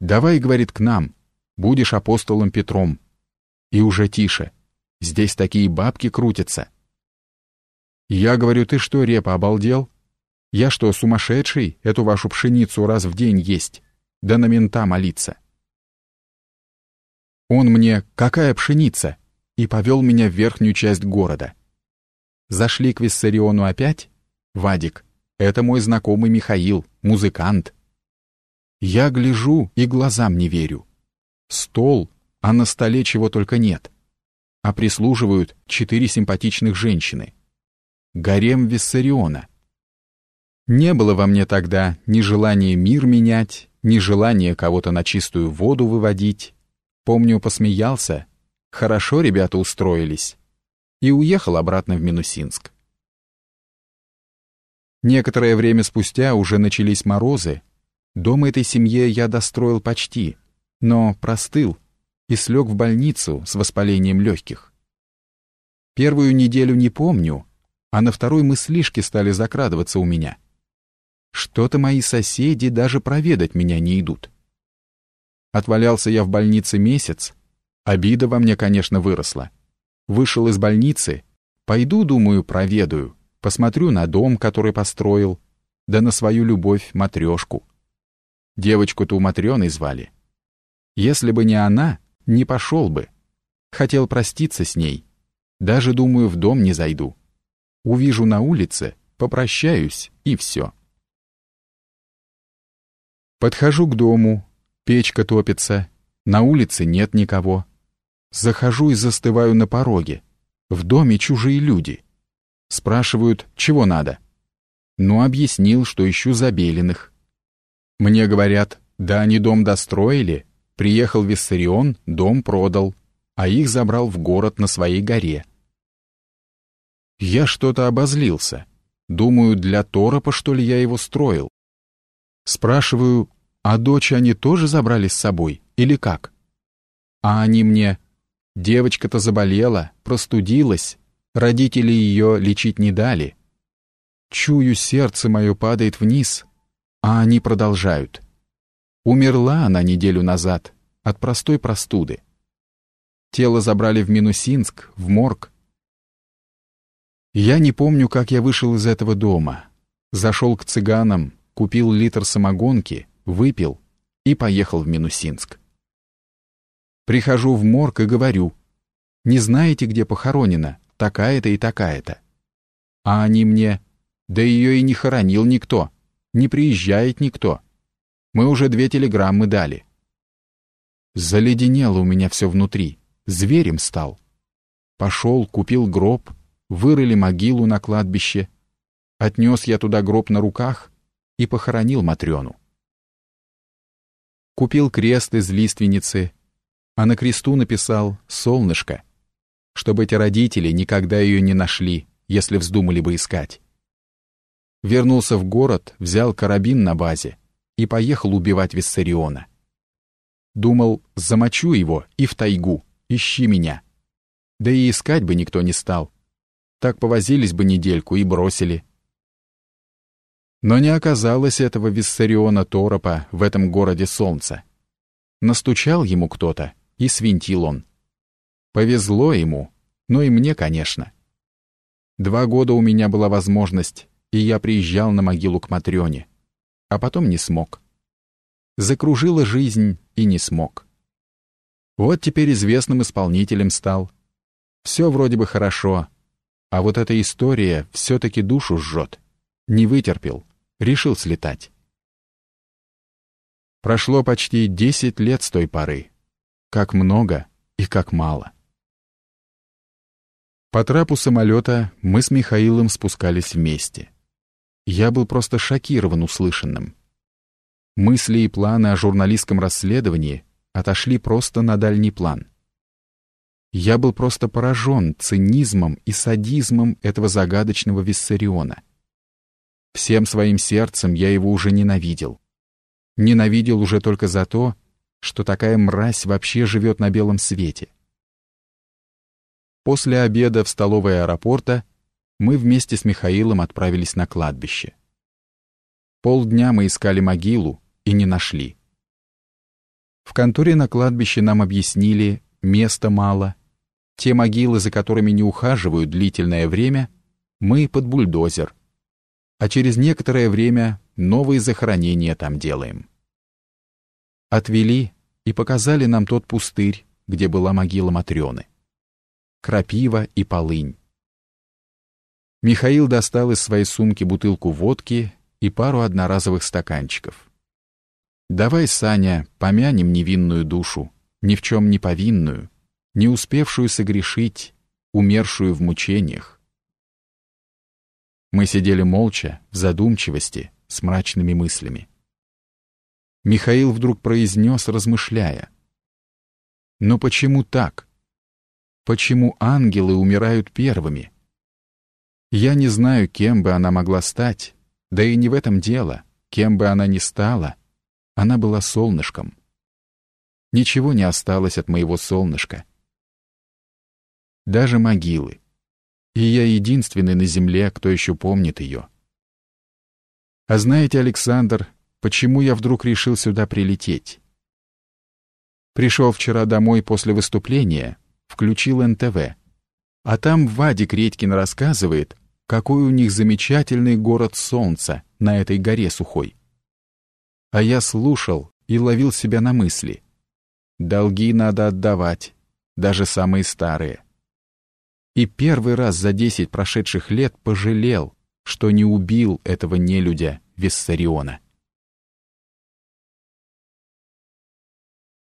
«Давай, — говорит, — к нам, будешь апостолом Петром». И уже тише. Здесь такие бабки крутятся. Я говорю, ты что, репа, обалдел? Я что, сумасшедший, эту вашу пшеницу раз в день есть? Да на мента молиться. Он мне «Какая пшеница?» и повел меня в верхнюю часть города. Зашли к Виссариону опять? Вадик, это мой знакомый Михаил, музыкант. Я гляжу и глазам не верю. Стол, а на столе чего только нет. А прислуживают четыре симпатичных женщины. Гарем Виссариона. Не было во мне тогда ни желания мир менять, ни желания кого-то на чистую воду выводить, Помню, посмеялся. Хорошо ребята устроились. И уехал обратно в Минусинск. Некоторое время спустя уже начались морозы. Дом этой семье я достроил почти, но простыл и слег в больницу с воспалением легких. Первую неделю не помню, а на второй мыслишки стали закрадываться у меня. Что-то мои соседи даже проведать меня не идут. Отвалялся я в больнице месяц. Обида во мне, конечно, выросла. Вышел из больницы. Пойду, думаю, проведаю. Посмотрю на дом, который построил. Да на свою любовь, матрешку. Девочку-то у Матрёной звали. Если бы не она, не пошел бы. Хотел проститься с ней. Даже, думаю, в дом не зайду. Увижу на улице, попрощаюсь, и все. Подхожу к дому, Печка топится, на улице нет никого. Захожу и застываю на пороге. В доме чужие люди. Спрашивают, чего надо. Ну, объяснил, что ищу забеленных. Мне говорят, да они дом достроили, приехал Виссарион, дом продал, а их забрал в город на своей горе. Я что-то обозлился. Думаю, для торопа, что ли, я его строил. Спрашиваю, а дочь они тоже забрали с собой, или как? А они мне, девочка-то заболела, простудилась, родители ее лечить не дали. Чую, сердце мое падает вниз, а они продолжают. Умерла она неделю назад от простой простуды. Тело забрали в Минусинск, в морг. Я не помню, как я вышел из этого дома. Зашел к цыганам, купил литр самогонки, выпил и поехал в Минусинск. Прихожу в морг и говорю, не знаете, где похоронена, такая-то и такая-то. А они мне, да ее и не хоронил никто, не приезжает никто. Мы уже две телеграммы дали. Заледенело у меня все внутри, зверем стал. Пошел, купил гроб, вырыли могилу на кладбище. Отнес я туда гроб на руках и похоронил Матрёну купил крест из лиственницы, а на кресту написал «Солнышко», чтобы эти родители никогда ее не нашли, если вздумали бы искать. Вернулся в город, взял карабин на базе и поехал убивать Виссариона. Думал, замочу его и в тайгу, ищи меня. Да и искать бы никто не стал. Так повозились бы недельку и бросили. Но не оказалось этого Виссариона Торопа в этом городе солнца. Настучал ему кто-то, и свинтил он. Повезло ему, но и мне, конечно. Два года у меня была возможность, и я приезжал на могилу к Матрёне, а потом не смог. Закружила жизнь и не смог. Вот теперь известным исполнителем стал. Все вроде бы хорошо, а вот эта история все-таки душу жжет. Не вытерпел, решил слетать. Прошло почти десять лет с той поры. Как много и как мало. По трапу самолета мы с Михаилом спускались вместе. Я был просто шокирован услышанным. Мысли и планы о журналистском расследовании отошли просто на дальний план. Я был просто поражен цинизмом и садизмом этого загадочного Виссариона. Всем своим сердцем я его уже ненавидел. Ненавидел уже только за то, что такая мразь вообще живет на белом свете. После обеда в столовой аэропорта мы вместе с Михаилом отправились на кладбище. Полдня мы искали могилу и не нашли. В конторе на кладбище нам объяснили, места мало. Те могилы, за которыми не ухаживают длительное время, мы под бульдозер. А через некоторое время новые захоронения там делаем. Отвели и показали нам тот пустырь, где была могила Матрёны. Крапива и полынь. Михаил достал из своей сумки бутылку водки и пару одноразовых стаканчиков. «Давай, Саня, помянем невинную душу, ни в чем не повинную, не успевшую согрешить, умершую в мучениях». Мы сидели молча, в задумчивости, с мрачными мыслями. Михаил вдруг произнес, размышляя. «Но почему так? Почему ангелы умирают первыми?» Я не знаю, кем бы она могла стать, да и не в этом дело, кем бы она ни стала, она была солнышком. Ничего не осталось от моего солнышка. Даже могилы. И я единственный на земле, кто еще помнит ее. А знаете, Александр, почему я вдруг решил сюда прилететь? Пришел вчера домой после выступления, включил НТВ. А там Вадик Редькин рассказывает, какой у них замечательный город солнца на этой горе сухой. А я слушал и ловил себя на мысли. Долги надо отдавать, даже самые старые. И первый раз за десять прошедших лет пожалел, что не убил этого нелюдя Виссариона.